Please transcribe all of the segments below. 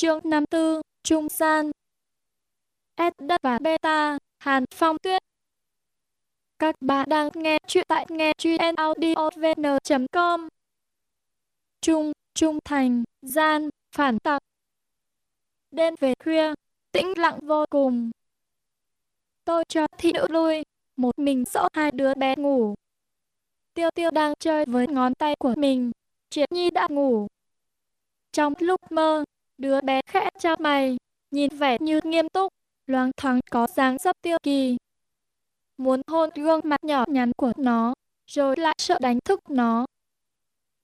Chương 54, Trung San S đất và beta, Hàn Phong Tuyết. Các bạn đang nghe chuyện tại nghe chuyện audiovn.com Trung, Trung Thành, Gian, Phản Tặc Đêm về khuya, tĩnh lặng vô cùng. Tôi cho thị nữ lui, một mình dỗ hai đứa bé ngủ. Tiêu tiêu đang chơi với ngón tay của mình, Triệt Nhi đã ngủ. Trong lúc mơ, Đứa bé khẽ cho mày, nhìn vẻ như nghiêm túc, loáng thoáng có dáng dấp tiêu kỳ. Muốn hôn gương mặt nhỏ nhắn của nó, rồi lại sợ đánh thức nó.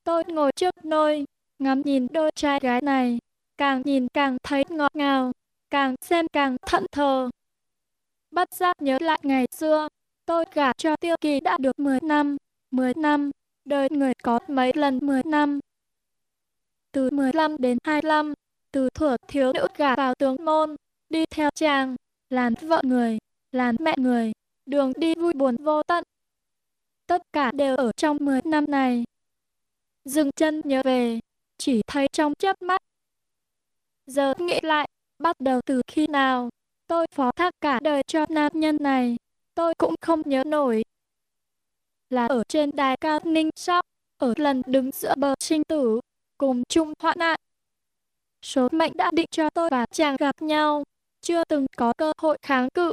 Tôi ngồi trước nôi, ngắm nhìn đôi trai gái này, càng nhìn càng thấy ngọt ngào, càng xem càng thận thờ. Bắt giác nhớ lại ngày xưa, tôi gả cho tiêu kỳ đã được 10 năm, 10 năm, đời người có mấy lần 10 năm. Từ 15 đến 25, từ thuở thiếu nữ gả vào tướng môn, đi theo chàng, làm vợ người, làm mẹ người, đường đi vui buồn vô tận. Tất cả đều ở trong 10 năm này. Dừng chân nhớ về, chỉ thấy trong chớp mắt. Giờ nghĩ lại, bắt đầu từ khi nào, tôi phó thác cả đời cho nam nhân này, tôi cũng không nhớ nổi. Là ở trên đài cao ninh sóc, ở lần đứng giữa bờ sinh tử, cùng chung hoạn nạn. Số mệnh đã định cho tôi và chàng gặp nhau, chưa từng có cơ hội kháng cự.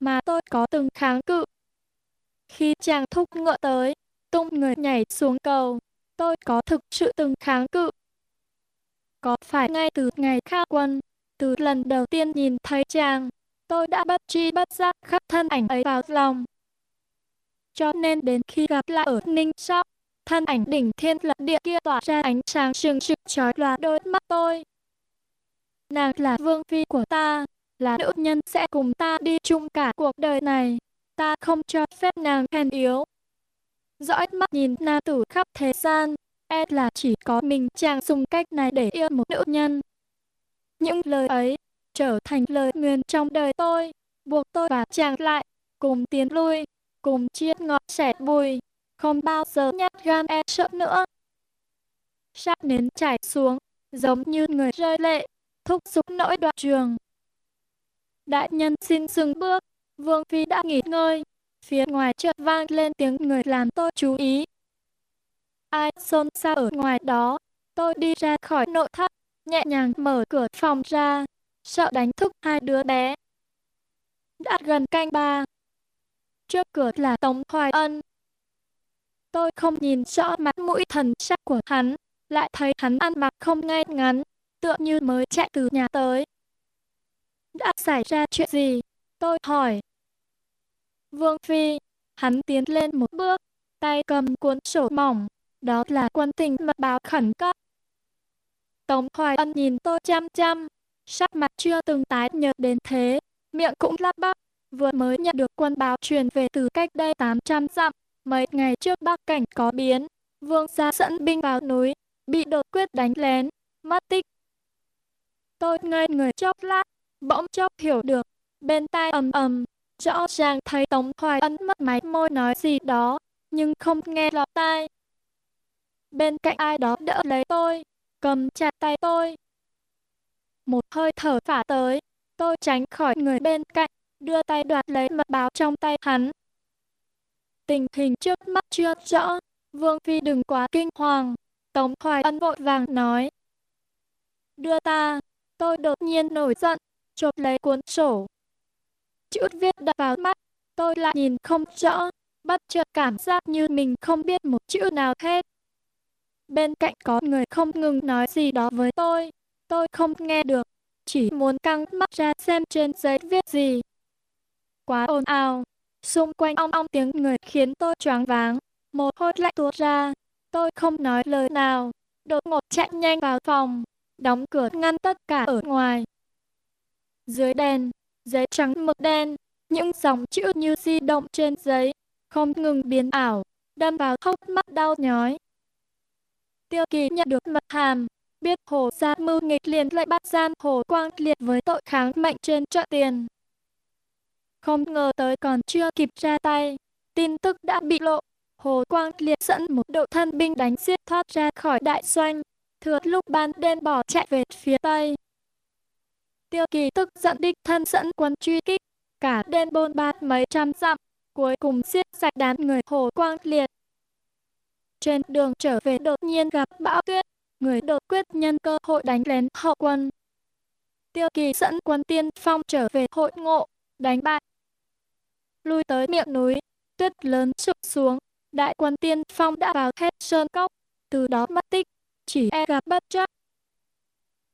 Mà tôi có từng kháng cự. Khi chàng thúc ngựa tới, tung người nhảy xuống cầu, tôi có thực sự từng kháng cự. Có phải ngay từ ngày khao quân, từ lần đầu tiên nhìn thấy chàng, tôi đã bất chi bất giác khắc thân ảnh ấy vào lòng. Cho nên đến khi gặp lại ở Ninh Sóc, thân ảnh đỉnh thiên lập địa kia tỏa ra ánh sáng sừng sực chói lòa đôi mắt tôi. Nàng là vương phi của ta, là nữ nhân sẽ cùng ta đi chung cả cuộc đời này. Ta không cho phép nàng hèn yếu. Dõi mắt nhìn nam tử khắp thế gian, e là chỉ có mình chàng dùng cách này để yêu một nữ nhân. Những lời ấy trở thành lời nguyền trong đời tôi, buộc tôi và chàng lại, cùng tiến lui, cùng chia ngọt sẻ bùi không bao giờ nhát gan e sợ nữa. Sát nến chảy xuống, giống như người rơi lệ, thúc giục nỗi đoạn trường. Đại nhân xin dừng bước, Vương Phi đã nghỉ ngơi, phía ngoài chợt vang lên tiếng người làm tôi chú ý. Ai xôn xao ở ngoài đó, tôi đi ra khỏi nội thất, nhẹ nhàng mở cửa phòng ra, sợ đánh thức hai đứa bé. Đã gần canh ba. Trước cửa là Tống Hoài Ân, Tôi không nhìn rõ mặt mũi thần sắc của hắn, lại thấy hắn ăn mặc không ngay ngắn, tựa như mới chạy từ nhà tới. Đã xảy ra chuyện gì? Tôi hỏi. Vương Phi, hắn tiến lên một bước, tay cầm cuốn sổ mỏng, đó là quân tình mật báo khẩn cấp. Tống Hoài Ân nhìn tôi chăm chăm, sắc mặt chưa từng tái nhợt đến thế, miệng cũng lắp bắp, vừa mới nhận được quân báo truyền về từ cách đây 800 dặm, Mấy ngày trước Bắc Cảnh có biến, vương gia dẫn binh vào núi, bị đột quyết đánh lén, mất tích. Tôi ngây người chốc lát, bỗng chốc hiểu được, bên tai ầm ầm, rõ ràng thấy Tống Hoài Ân mất máy môi nói gì đó, nhưng không nghe lọt tai. Bên cạnh ai đó đỡ lấy tôi, cầm chặt tay tôi. Một hơi thở phả tới, tôi tránh khỏi người bên cạnh, đưa tay đoạt lấy mật báo trong tay hắn, Tình hình trước mắt chưa rõ, Vương Phi đừng quá kinh hoàng. Tống Hoài Ân vội vàng nói. Đưa ta, tôi đột nhiên nổi giận, chộp lấy cuốn sổ. Chữ viết đập vào mắt, tôi lại nhìn không rõ, bất chợt cảm giác như mình không biết một chữ nào hết. Bên cạnh có người không ngừng nói gì đó với tôi, tôi không nghe được, chỉ muốn căng mắt ra xem trên giấy viết gì. Quá ồn ào, Xung quanh ong ong tiếng người khiến tôi choáng váng. Một hôi lạnh tuột ra. Tôi không nói lời nào. Đột ngột chạy nhanh vào phòng. Đóng cửa ngăn tất cả ở ngoài. Dưới đèn, giấy trắng mực đen. Những dòng chữ như di động trên giấy. Không ngừng biến ảo. Đâm vào hốc mắt đau nhói. Tiêu kỳ nhận được mật hàm. Biết hồ gia mưu nghịch liền lại bắt gian hồ quang liệt với tội kháng mệnh trên chợ tiền. Không ngờ tới còn chưa kịp ra tay, tin tức đã bị lộ. Hồ Quang Liệt dẫn một đội thân binh đánh giết thoát ra khỏi đại doanh, thừa lúc ban đêm bỏ chạy về phía tây. Tiêu kỳ tức giận đích thân dẫn quân truy kích, cả đêm bôn ba mấy trăm dặm, cuối cùng giết sạch đám người hồ quang liệt. Trên đường trở về đột nhiên gặp bão tuyết, người đột quyết nhân cơ hội đánh lén hậu quân. Tiêu kỳ dẫn quân tiên phong trở về hội ngộ, đánh bại. Lui tới miệng núi, tuyết lớn sụp xuống, đại quân tiên phong đã vào hết sơn cốc, từ đó mất tích, chỉ e gặp bất chắc.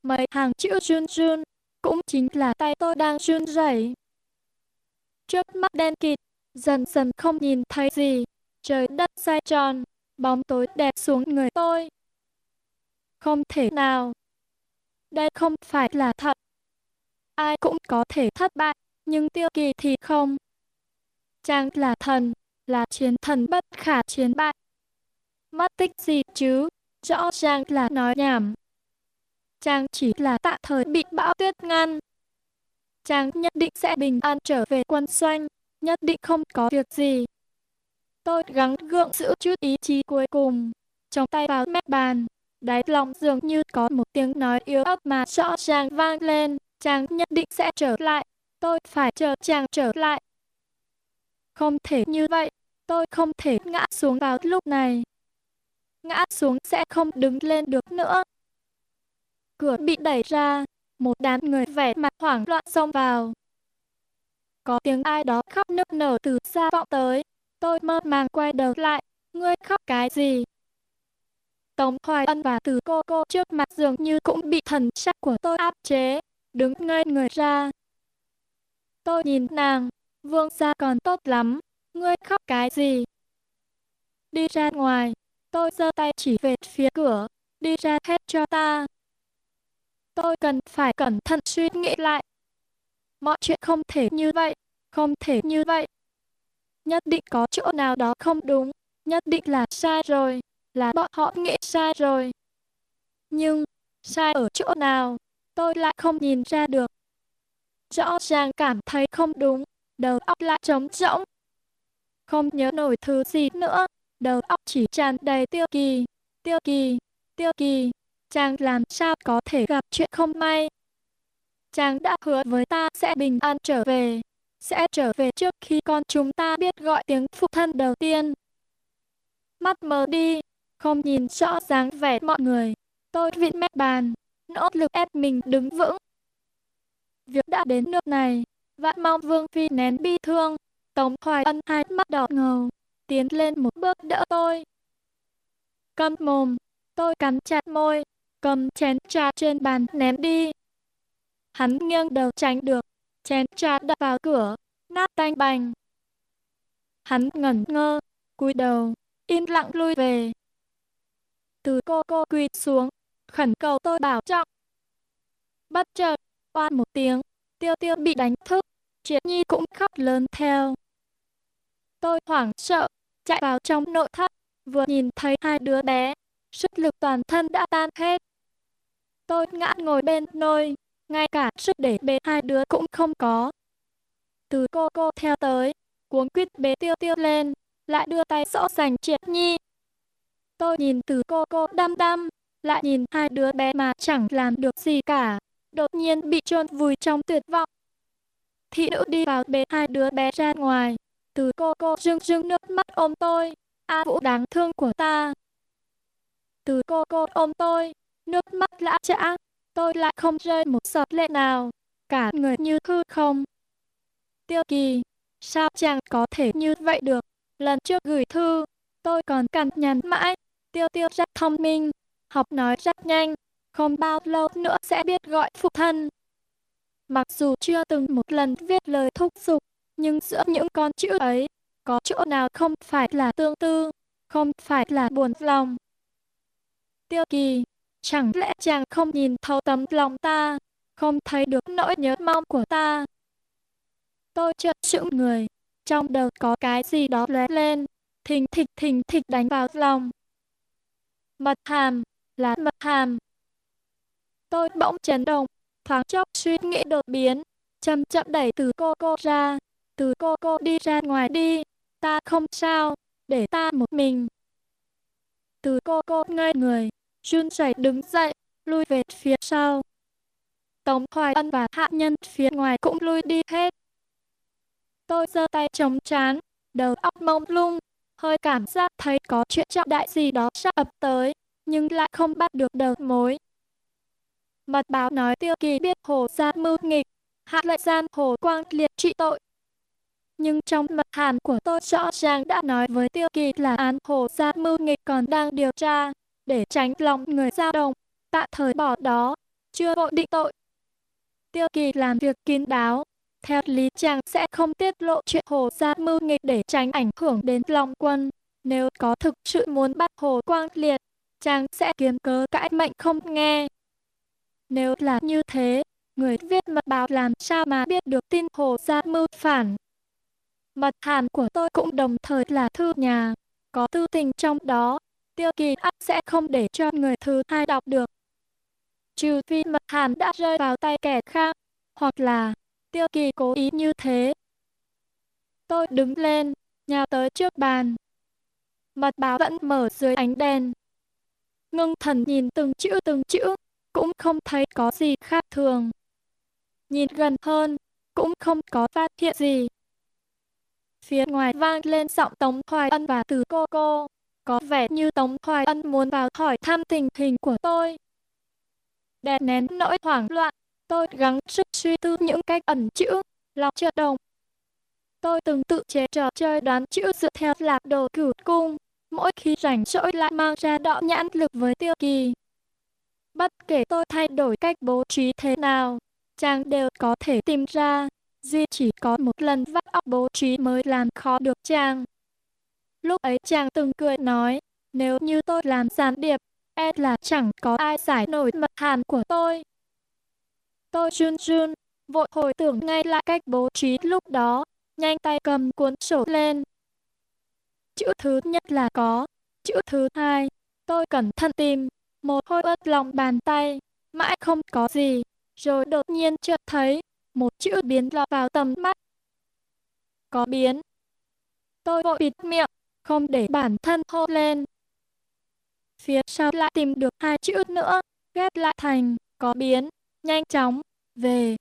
Mấy hàng chữ run run, cũng chính là tay tôi đang run rẩy. Trước mắt đen kịt, dần dần không nhìn thấy gì, trời đất xoay tròn, bóng tối đè xuống người tôi. Không thể nào. Đây không phải là thật. Ai cũng có thể thất bại, nhưng tiêu kỳ thì không. Chàng là thần, là chiến thần bất khả chiến bại. Mất tích gì chứ, rõ ràng là nói nhảm. Chàng chỉ là tạm thời bị bão tuyết ngăn. Chàng nhất định sẽ bình an trở về quân doanh, nhất định không có việc gì. Tôi gắng gượng giữ chút ý chí cuối cùng, trong tay vào mép bàn, đáy lòng dường như có một tiếng nói yếu ớt mà rõ ràng vang lên, chàng nhất định sẽ trở lại, tôi phải chờ chàng trở lại. Không thể như vậy, tôi không thể ngã xuống vào lúc này. Ngã xuống sẽ không đứng lên được nữa. Cửa bị đẩy ra, một đám người vẻ mặt hoảng loạn xông vào. Có tiếng ai đó khóc nức nở từ xa vọng tới. Tôi mơ màng quay đầu lại, ngươi khóc cái gì? Tống Hoài Ân và từ cô cô trước mặt dường như cũng bị thần sắc của tôi áp chế, đứng ngây người ra. Tôi nhìn nàng, vương gia còn tốt lắm, ngươi khóc cái gì? Đi ra ngoài, tôi giơ tay chỉ về phía cửa, đi ra hết cho ta. Tôi cần phải cẩn thận suy nghĩ lại. Mọi chuyện không thể như vậy, không thể như vậy. Nhất định có chỗ nào đó không đúng, nhất định là sai rồi, là bọn họ nghĩ sai rồi. Nhưng, sai ở chỗ nào, tôi lại không nhìn ra được. Rõ ràng cảm thấy không đúng, đầu óc lại trống rỗng. Không nhớ nổi thứ gì nữa, đầu óc chỉ tràn đầy tiêu kỳ, tiêu kỳ, tiêu kỳ. Chàng làm sao có thể gặp chuyện không may. Chàng đã hứa với ta sẽ bình an trở về, sẽ trở về trước khi con chúng ta biết gọi tiếng phụ thân đầu tiên. Mắt mờ đi, không nhìn rõ dáng vẻ mọi người. Tôi vịn mép bàn, nỗ lực ép mình đứng vững. Việc đã đến nước này, vạn mong Vương Phi nén bi thương. Tống Hoài Ân hai mắt đỏ ngầu, tiến lên một bước đỡ tôi. cầm mồm, tôi cắn chặt môi, cầm chén trà trên bàn ném đi. Hắn nghiêng đầu tránh được, chén trà đập vào cửa, nát tanh bành. Hắn ngẩn ngơ, cúi đầu, im lặng lui về. Từ cô cô quỳ xuống, khẩn cầu tôi bảo trọng. Bất chợt, oan một tiếng, tiêu tiêu bị đánh thức, Triệt Nhi cũng khóc lớn theo. Tôi hoảng sợ, chạy vào trong nội thất, vừa nhìn thấy hai đứa bé, sức lực toàn thân đã tan hết. Tôi ngã ngồi bên nôi, ngay cả sức để bế hai đứa cũng không có. Từ cô cô theo tới, cuống quýt bế tiêu tiêu lên, lại đưa tay dỗ dành triệt nhi. Tôi nhìn từ cô cô đăm đăm, lại nhìn hai đứa bé mà chẳng làm được gì cả, đột nhiên bị chôn vùi trong tuyệt vọng. Thị nữ đi vào bế hai đứa bé ra ngoài, từ cô cô rưng rưng nước mắt ôm tôi, A Vũ đáng thương của ta. Từ cô cô ôm tôi, nước mắt lã chã, tôi lại không rơi một giọt lệ nào, cả người như hư không. Tiêu kỳ, sao chàng có thể như vậy được? Lần trước gửi thư, tôi còn cằn nhằn mãi, tiêu tiêu rất thông minh, học nói rất nhanh, không bao lâu nữa sẽ biết gọi phụ thân. Mặc dù chưa từng một lần viết lời thúc giục, nhưng giữa những con chữ ấy, có chỗ nào không phải là tương tư, không phải là buồn lòng. Tiêu kỳ, Chẳng lẽ chàng không nhìn thấu tấm lòng ta, không thấy được nỗi nhớ mong của ta? Tôi chợt sững người, trong đầu có cái gì đó lóe lên, thình thịch thình thịch đánh vào lòng. Mật hàm, là mật hàm. Tôi bỗng chấn động, thoáng chốc suy nghĩ đột biến, chậm chậm đẩy từ cô cô ra, từ cô cô đi ra ngoài đi, ta không sao, để ta một mình. Từ cô cô ngây người, run rẩy đứng dậy, lui về phía sau. Tống Hoài Ân và hạ nhân phía ngoài cũng lui đi hết. Tôi giơ tay chống chán, đầu óc mông lung, hơi cảm giác thấy có chuyện trọng đại gì đó sắp ập tới, nhưng lại không bắt được đầu mối. Mật báo nói tiêu kỳ biết hồ gia mưu nghịch, hạ lệnh gian hồ quang liệt trị tội. Nhưng trong mật hàm của tôi rõ ràng đã nói với tiêu kỳ là án hồ gia mưu nghịch còn đang điều tra, để tránh lòng người dao động, tạm thời bỏ đó, chưa vội định tội. Tiêu kỳ làm việc kín đáo, theo lý chàng sẽ không tiết lộ chuyện hồ gia mưu nghịch để tránh ảnh hưởng đến lòng quân. Nếu có thực sự muốn bắt hồ quang liệt, chàng sẽ kiếm cớ cãi mệnh không nghe. Nếu là như thế, người viết mật báo làm sao mà biết được tin hồ gia mưu phản. Mật hàm của tôi cũng đồng thời là thư nhà, có tư tình trong đó, tiêu kỳ ác sẽ không để cho người thứ hai đọc được. Trừ phi mật hàm đã rơi vào tay kẻ khác, hoặc là tiêu kỳ cố ý như thế. Tôi đứng lên, nhào tới trước bàn. Mật báo vẫn mở dưới ánh đèn. Ngưng thần nhìn từng chữ từng chữ, cũng không thấy có gì khác thường. Nhìn gần hơn, cũng không có phát hiện gì. Phía ngoài vang lên giọng Tống Hoài Ân và từ cô cô. Có vẻ như Tống Hoài Ân muốn vào hỏi thăm tình hình của tôi. Đè nén nỗi hoảng loạn, tôi gắng sức suy tư những cách ẩn chữ, lòng chợt đồng. Tôi từng tự chế trò chơi đoán chữ dựa theo lạc đồ cửu cung, mỗi khi rảnh rỗi lại mang ra đọ nhãn lực với tiêu kỳ. Bất kể tôi thay đổi cách bố trí thế nào, chàng đều có thể tìm ra. Duy chỉ có một lần vắt óc bố trí mới làm khó được chàng. Lúc ấy chàng từng cười nói, nếu như tôi làm gián điệp, e là chẳng có ai giải nổi mật hàm của tôi. Tôi run run, vội hồi tưởng ngay lại cách bố trí lúc đó, nhanh tay cầm cuốn sổ lên. Chữ thứ nhất là có, chữ thứ hai, tôi cẩn thận tìm, một hôi ướt lòng bàn tay, mãi không có gì, rồi đột nhiên chợt thấy, một chữ biến lọt vào tầm mắt. Có biến. Tôi vội bịt miệng, không để bản thân hô lên. Phía sau lại tìm được hai chữ nữa, ghép lại thành, có biến, nhanh chóng, về.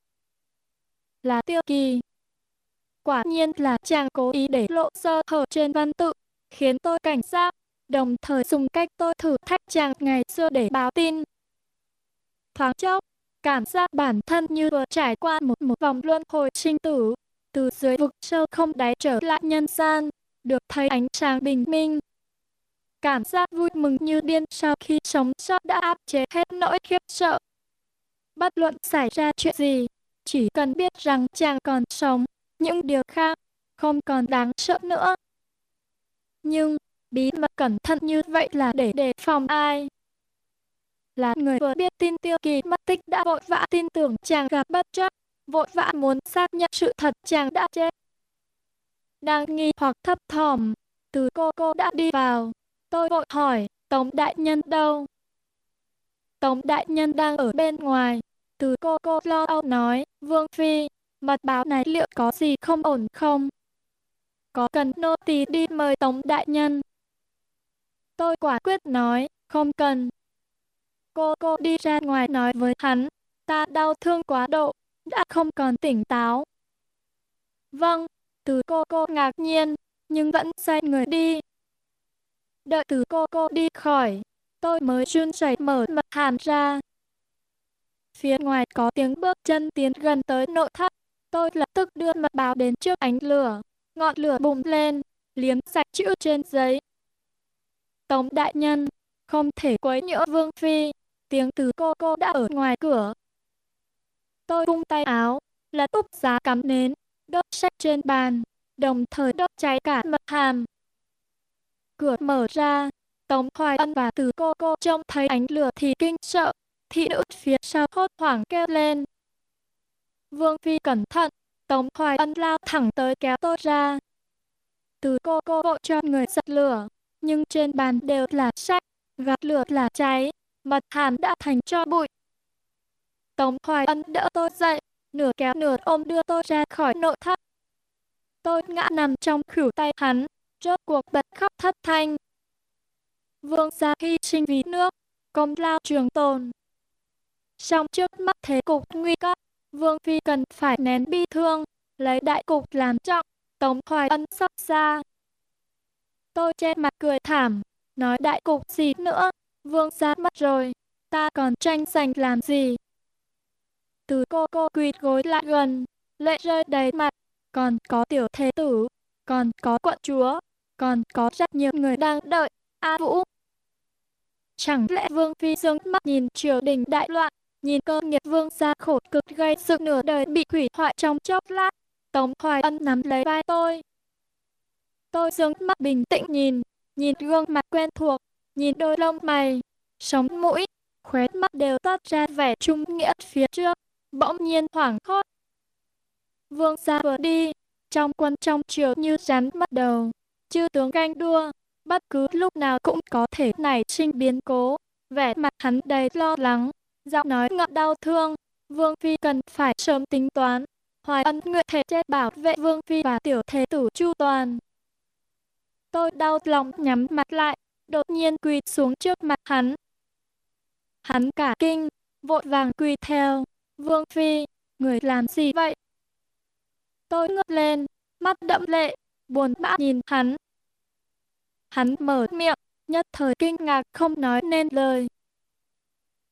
Là tiêu kỳ. Quả nhiên là chàng cố ý để lộ sơ hở trên văn tự, khiến tôi cảnh giác, đồng thời dùng cách tôi thử thách chàng ngày xưa để báo tin. Thoáng chốc, cảm giác bản thân như vừa trải qua một một vòng luân hồi sinh tử, từ dưới vực sâu không đáy trở lại nhân gian, được thấy ánh sáng bình minh. Cảm giác vui mừng như điên sau khi sống sót đã áp chế hết nỗi khiếp sợ. Bất luận xảy ra chuyện gì, chỉ cần biết rằng chàng còn sống, những điều khác không còn đáng sợ nữa. Nhưng, bí mật cẩn thận như vậy là để đề phòng ai? Là người vừa biết tin tiêu kỳ mất tích đã vội vã tin tưởng chàng gặp bất chấp vội vã muốn xác nhận sự thật chàng đã chết. Đang nghi hoặc thấp thỏm, từ cô cô đã đi vào. Tôi vội hỏi, Tống Đại Nhân đâu? Tống Đại Nhân đang ở bên ngoài. Từ cô cô lo âu nói, Vương Phi, mật báo này liệu có gì không ổn không? Có cần nô tỳ đi mời Tống Đại Nhân? Tôi quả quyết nói, không cần. Cô cô đi ra ngoài nói với hắn, ta đau thương quá độ, đã không còn tỉnh táo. Vâng, từ cô cô ngạc nhiên, nhưng vẫn xoay người đi. Đợi từ cô cô đi khỏi, tôi mới run rẩy mở mặt hàm ra. Phía ngoài có tiếng bước chân tiến gần tới nội thất. Tôi lập tức đưa mật báo đến trước ánh lửa. Ngọn lửa bùng lên, liếm sạch chữ trên giấy. Tống đại nhân, không thể quấy nhiễu vương phi. Tiếng từ cô cô đã ở ngoài cửa. Tôi vung tay áo, lật úp giá cắm nến, đốt sách trên bàn, đồng thời đốt cháy cả mật hàm. Cửa mở ra, Tống Hoài Ân và từ cô cô trông thấy ánh lửa thì kinh sợ, thị nữ phía sau hốt hoảng kêu lên. Vương Phi cẩn thận, Tống Hoài Ân lao thẳng tới kéo tôi ra. Từ cô cô vội cho người giật lửa, nhưng trên bàn đều là sách, gạt lửa là cháy, mặt hàm đã thành cho bụi. Tống Hoài Ân đỡ tôi dậy, nửa kéo nửa ôm đưa tôi ra khỏi nội thất. Tôi ngã nằm trong khửu tay hắn, rốt cuộc bật khóc thất thanh. Vương gia hy sinh vì nước, công lao trường tồn. Trong trước mắt thế cục nguy cấp, Vương Phi cần phải nén bi thương, lấy đại cục làm trọng, Tống Hoài Ân sắp ra Tôi che mặt cười thảm, nói đại cục gì nữa, Vương gia mất rồi, ta còn tranh giành làm gì. Từ cô cô quỳ gối lại gần, lệ rơi đầy mặt, còn có tiểu thế tử, còn có quận chúa, còn có rất nhiều người đang đợi, A Vũ. Chẳng lẽ Vương Phi dương mắt nhìn triều đình đại loạn, nhìn cơ nghiệp Vương gia khổ cực gây sự nửa đời bị hủy hoại trong chốc lát. Tống Hoài Ân nắm lấy vai tôi. Tôi dương mắt bình tĩnh nhìn, nhìn gương mặt quen thuộc, nhìn đôi lông mày, sống mũi, khóe mắt đều toát ra vẻ trung nghĩa phía trước, bỗng nhiên hoảng hốt. Vương gia vừa đi, trong quân trong triều như rắn mất đầu, chư tướng canh đua, bất cứ lúc nào cũng có thể nảy sinh biến cố, vẻ mặt hắn đầy lo lắng, giọng nói ngậm đau thương, Vương Phi cần phải sớm tính toán. Hoài ân nguyện thể chết bảo vệ Vương Phi và tiểu thế tử Chu Toàn. Tôi đau lòng nhắm mặt lại, đột nhiên quỳ xuống trước mặt hắn. Hắn cả kinh, vội vàng quỳ theo. Vương Phi, người làm gì vậy? Tôi ngước lên, mắt đậm lệ, buồn bã nhìn hắn. Hắn mở miệng, nhất thời kinh ngạc không nói nên lời.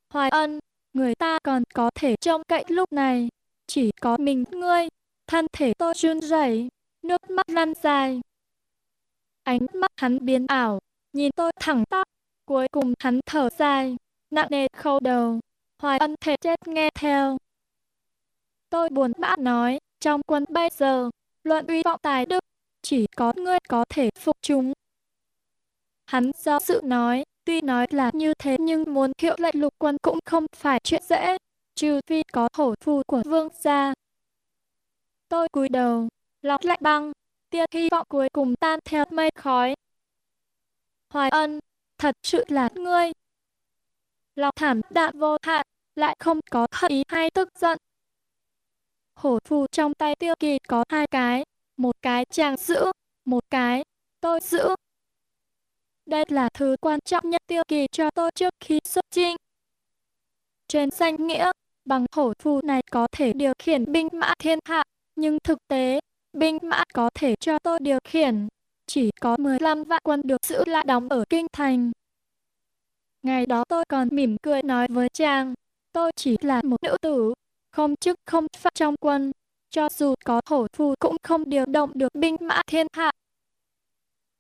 Hoài ân, người ta còn có thể trông cậy lúc này, chỉ có mình ngươi, thân thể tôi run rẩy, nước mắt lăn dài. Ánh mắt hắn biến ảo, nhìn tôi thẳng tắp, cuối cùng hắn thở dài, nặng nề khâu đầu, hoài ân thể chết nghe theo. Tôi buồn bã nói, trong quân bây giờ, luận uy vọng tài đức, chỉ có ngươi có thể phục chúng. Hắn do sự nói, tuy nói là như thế nhưng muốn hiệu lệnh lục quân cũng không phải chuyện dễ, trừ phi có hổ phù của vương gia. Tôi cúi đầu, lọc lại băng, tia hy vọng cuối cùng tan theo mây khói. Hoài ân, thật sự là ngươi. Lòng thảm đạm vô hạn, lại không có hận ý hay tức giận. Hổ phù trong tay tiêu kỳ có hai cái, một cái chàng giữ, một cái tôi giữ. Đây là thứ quan trọng nhất tiêu kỳ cho tôi trước khi xuất chinh. Trên danh nghĩa, bằng hổ phù này có thể điều khiển binh mã thiên hạ, nhưng thực tế, binh mã có thể cho tôi điều khiển. Chỉ có 15 vạn quân được giữ lại đóng ở kinh thành. Ngày đó tôi còn mỉm cười nói với chàng, tôi chỉ là một nữ tử, không chức không pháp trong quân, cho dù có hổ phù cũng không điều động được binh mã thiên hạ.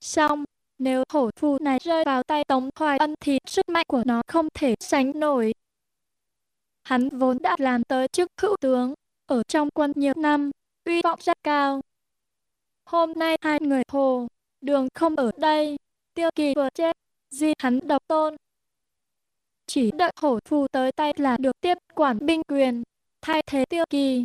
Xong, nếu hổ phù này rơi vào tay Tống Hoài Ân thì sức mạnh của nó không thể sánh nổi. Hắn vốn đã làm tới chức hữu tướng, ở trong quân nhiều năm, uy vọng rất cao. Hôm nay hai người hồ, đường không ở đây, tiêu kỳ vừa chết, di hắn độc tôn. Chỉ đợi hổ phù tới tay là được tiếp quản binh quyền, thay thế tiêu kỳ.